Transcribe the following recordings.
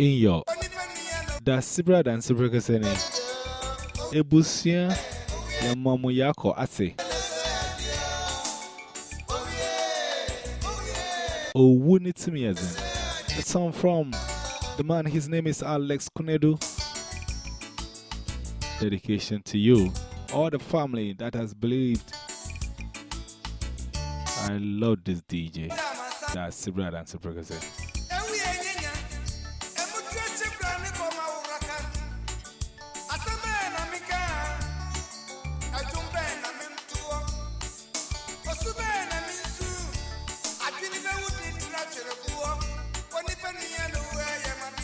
in your. That's Sibra and Sibra Cassini. Ebusia, your mom yako ate. Oh, me as in? The song from the man, his name is Alex Kunedu. Dedication to you, all the family that has believed. I love this DJ. That's Sibra and Sibra Cassini. when kuo, wani pe ni.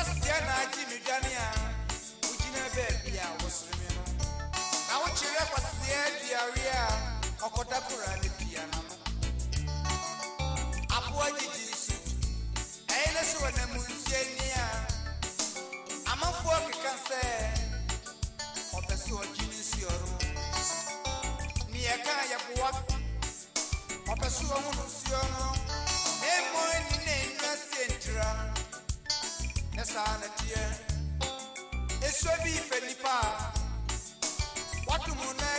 kwasịa na agye me dwane a wogyina baabi a wɔsoro me no na wokyerɛ kwasịa aduare a ɔkɔda kora ne pia no no aboa gyegye so ɛyɛ ne sɛ wɔnam nsuo ani saa na teɛ esuo bi fɛ nipa a watum na.